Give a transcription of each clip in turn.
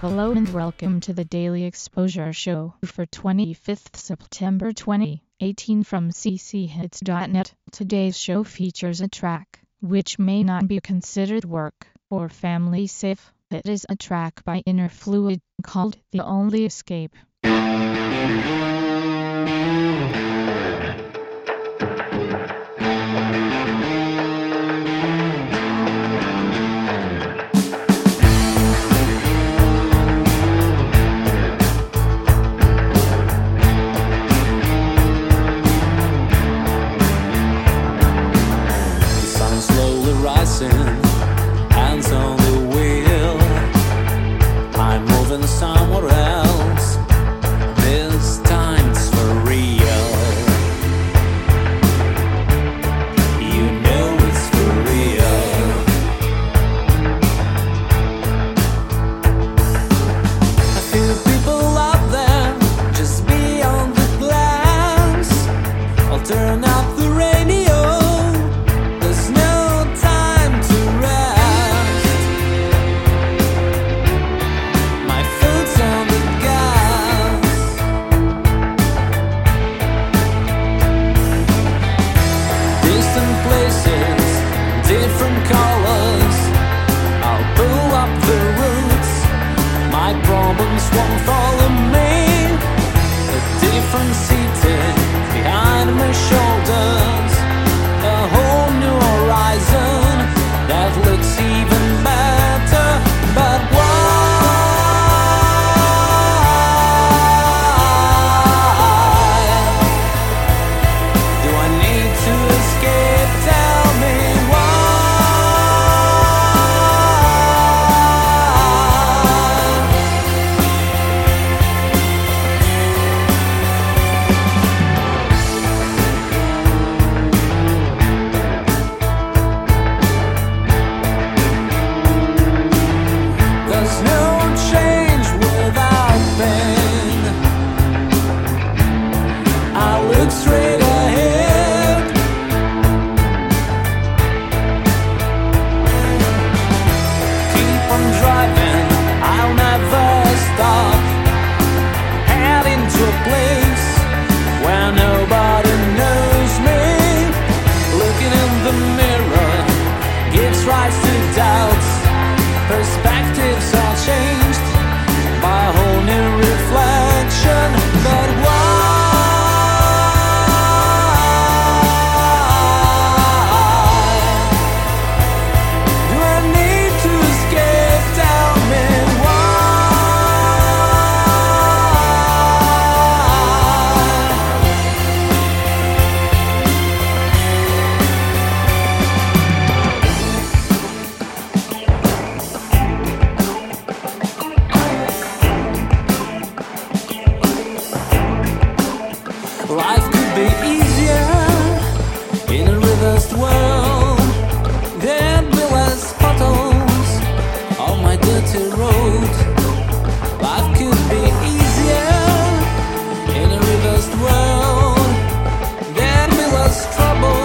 Hello and welcome to the Daily Exposure Show for 25th September 2018 from cchits.net. Today's show features a track which may not be considered work or family safe. It is a track by Inner Fluid called The Only Escape. Problems won't follow me. A different seating behind my shoulders. Life could be easier in a reversed world. In a less trouble,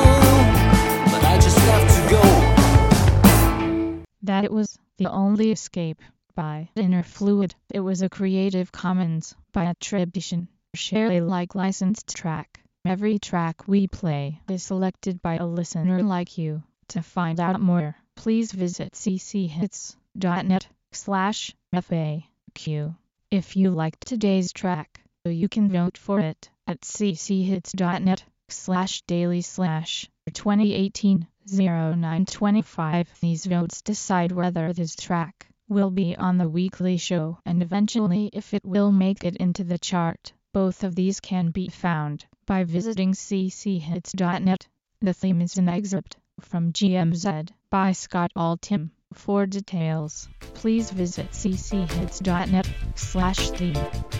but I just have to go. That it was The Only Escape by Inner Fluid. It was a Creative Commons by attribution. Share a like licensed track. Every track we play is selected by a listener like you. To find out more, please visit cchits.net slash FAQ. If you liked today's track, you can vote for it at cchits.net slash daily slash 2018 0925. These votes decide whether this track will be on the weekly show and eventually if it will make it into the chart. Both of these can be found by visiting cchits.net. The theme is an excerpt from GMZ by Scott Altham. For details, please visit cchits.net slash theme.